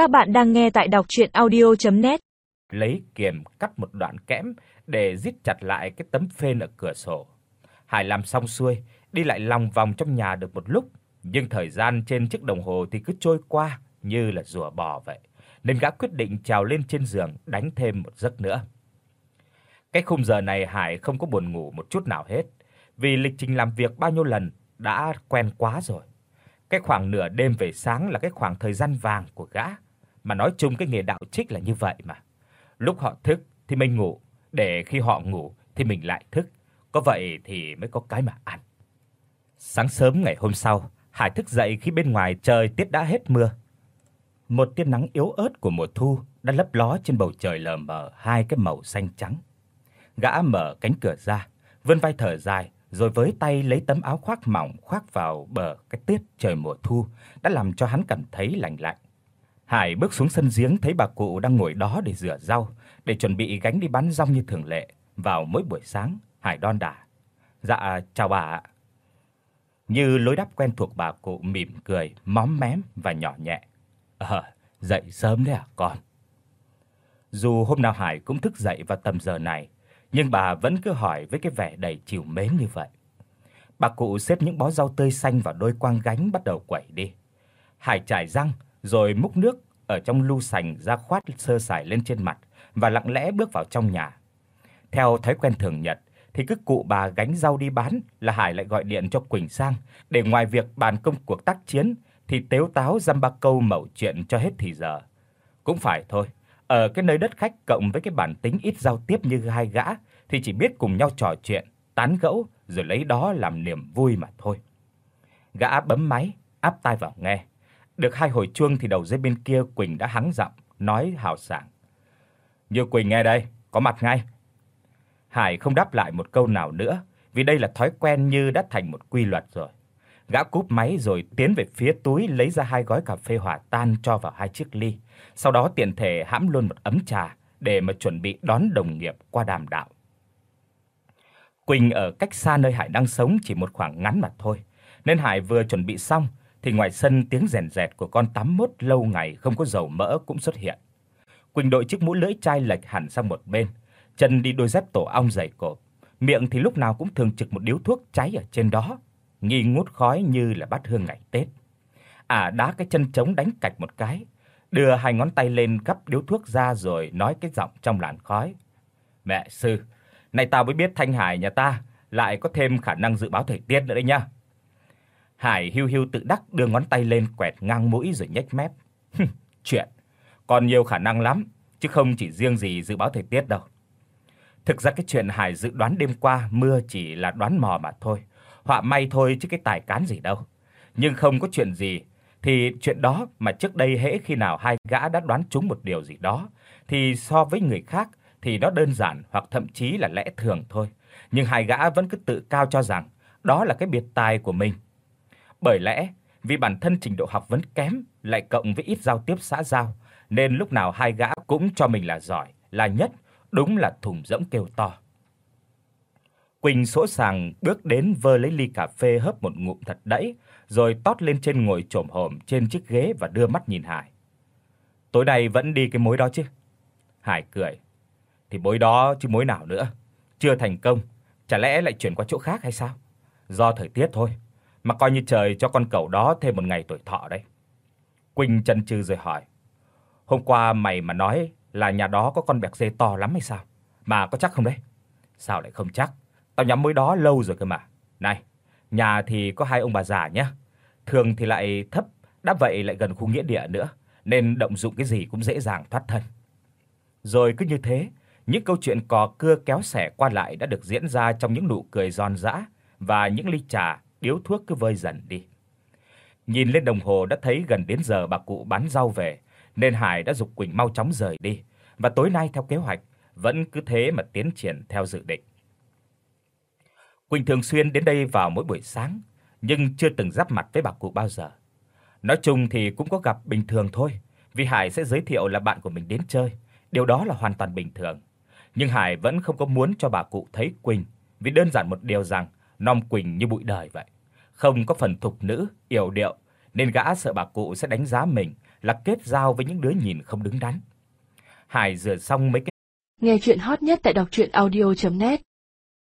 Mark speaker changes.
Speaker 1: Các bạn đang nghe tại đọc docchuyenaudio.net.
Speaker 2: Lấy kiềm cắt một đoạn kẽm để rít chặt lại cái tấm phên ở cửa sổ. Hải làm xong xuôi, đi lại lòng vòng trong nhà được một lúc, nhưng thời gian trên chiếc đồng hồ thì cứ trôi qua như là rùa bò vậy, nên gã quyết định trèo lên trên giường đánh thêm một giấc nữa. Cái khung giờ này Hải không có buồn ngủ một chút nào hết, vì lịch trình làm việc bao nhiêu lần đã quen quá rồi. Cái khoảng nửa đêm về sáng là cái khoảng thời gian vàng của gã, mà nói chung cái nghề đạo trích là như vậy mà. Lúc họ thức thì mình ngủ, để khi họ ngủ thì mình lại thức, có vậy thì mới có cái mà ăn. Sáng sớm ngày hôm sau, Hải thức dậy khi bên ngoài trời tiết đã hết mưa. Một tia nắng yếu ớt của mùa thu đã lấp ló trên bầu trời lờ mờ hai cái màu xanh trắng. Gã mở cánh cửa ra, vươn vai thở dài, rồi với tay lấy tấm áo khoác mỏng khoác vào bờ cái tiết trời mùa thu đã làm cho hắn cảm thấy lạnh lạnh. Hải bước xuống sân giếng thấy bà cụ đang ngồi đó để rửa rau, để chuẩn bị gánh đi bán rong như thường lệ vào mỗi buổi sáng, Hải đon đả. "Dạ chào bà ạ." Như lối đáp quen thuộc bà cụ mỉm cười, móm mém và nhỏ nhẹ. "Ờ, dậy sớm đấy à con?" Dù hôm nào Hải cũng thức dậy vào tầm giờ này, nhưng bà vẫn cứ hỏi với cái vẻ đầy trìu mến như vậy. Bà cụ xếp những bó rau tươi xanh vào đôi quang gánh bắt đầu quẩy đi. Hải chải răng rồi múc nước ở trong lu sành ra khoát sơ sài lên trên mặt và lặng lẽ bước vào trong nhà. Theo thói quen thường nhật thì cứ cụ bà gánh rau đi bán là Hải lại gọi điện cho Quỳnh sang để ngoài việc bàn công cuộc tác chiến thì tếu táo dăm ba câu mẩu chuyện cho hết thì giờ. Cũng phải thôi, ở cái nơi đất khách cộng với cái bản tính ít giao tiếp như hai gã thì chỉ biết cùng nhau trò chuyện, tán gẫu rồi lấy đó làm niềm vui mà thôi. Gã bấm máy, áp tai vào nghe. Được hai hồi chuông thì đầu dây bên kia Quỳnh đã hắng giọng nói hào sảng. "Như Quỳnh nghe đây, có mặt ngay." Hải không đáp lại một câu nào nữa, vì đây là thói quen như đã thành một quy luật rồi. Gã cúp máy rồi tiến về phía túi lấy ra hai gói cà phê hòa tan cho vào hai chiếc ly, sau đó tiện thể hãm luôn một ấm trà để mà chuẩn bị đón đồng nghiệp qua đàm đạo. Quỳnh ở cách xa nơi Hải đang sống chỉ một khoảng ngắn mà thôi, nên Hải vừa chuẩn bị xong thì ngoài sân tiếng rèn rẹt của con tắm mốt lâu ngày không có dầu mỡ cũng xuất hiện. Quỳnh đội chiếc mũ lưỡi chai lệch hẳn sang một bên, chân đi đôi dép tổ ong dày cộp, miệng thì lúc nào cũng thường trực một điếu thuốc cháy ở trên đó, nghi ngút khói như là bát hương ngày Tết. À đá cái chân trống đánh cạch một cái, đưa hai ngón tay lên gắp điếu thuốc ra rồi nói cái giọng trong làn khói. "Mẹ sư, nay tao mới biết Thanh Hải nhà ta lại có thêm khả năng dự báo thời tiết nữa đấy nhá." Hải hiu hiu tự đắc đưa ngón tay lên quẹt ngang mũi rồi nhếch mép. "Chuyện còn nhiều khả năng lắm, chứ không chỉ riêng gì dự báo thời tiết đâu." Thực ra cái chuyện Hải dự đoán đêm qua mưa chỉ là đoán mò mà thôi, họa may thôi chứ cái tài cán gì đâu. Nhưng không có chuyện gì thì chuyện đó mà trước đây hễ khi nào hai gã đã đoán trúng một điều gì đó thì so với người khác thì nó đơn giản hoặc thậm chí là lẽ thường thôi, nhưng hai gã vẫn cứ tự cao cho rằng đó là cái biệt tài của mình. Bởi lẽ vì bản thân trình độ học vấn kém lại cộng với ít giao tiếp xã giao, nên lúc nào hai gã cũng cho mình là giỏi, là nhất, đúng là thùng rỗng kêu to. Quỳnh sỗ sàng bước đến vơ lấy ly cà phê hớp một ngụm thật đẫy, rồi tót lên trên ngồi chồm hổm trên chiếc ghế và đưa mắt nhìn Hải. "Tối nay vẫn đi cái mối đó chứ?" Hải cười. "Thì mối đó chứ mối nào nữa, chưa thành công, chả lẽ lại chuyển qua chỗ khác hay sao? Do thời tiết thôi, mà coi như trời cho con cẩu đó thêm một ngày tuổi thọ đấy." Quỳnh chần chừ rồi hỏi: "Hôm qua mày mà nói là nhà đó có con bẹc dê to lắm hay sao? Mà có chắc không đấy?" "Sao lại không chắc? Tao nhắm mới đó lâu rồi cơ mà. Này, nhà thì có hai ông bà già nhá. Thường thì lại thấp, đã vậy lại gần khu nghĩa địa nữa, nên động dụng cái gì cũng dễ dàng thoát thân." Rồi cứ như thế, những câu chuyện cò cưa kéo xẻ qua lại đã được diễn ra trong những nụ cười giòn giã và những ly trà, điếu thuốc cứ vơi dần đi. Nhìn lên đồng hồ đã thấy gần đến giờ bà cụ bán rau về, nên Hải đã dục Quỳnh mau chóng rời đi, và tối nay theo kế hoạch vẫn cứ thế mà tiến triển theo dự định. Quỳnh thường xuyên đến đây vào mỗi buổi sáng, nhưng chưa từng giáp mặt với bà cụ bao giờ. Nói chung thì cũng có gặp bình thường thôi, vì Hải sẽ giới thiệu là bạn của mình đến chơi, điều đó là hoàn toàn bình thường. Nhưng Hải vẫn không có muốn cho bà cụ thấy Quỳnh, vì đơn giản một điều rằng nom Quỳnh như bụi đời vậy, không có phần thục nữ, yểu điệu, nên gã sợ bà cụ sẽ đánh giá mình là kết giao với những đứa nhìn không đứng đắn. Hải rửa xong mấy cái
Speaker 3: Nghe chuyện hot nhất tại đọc audio net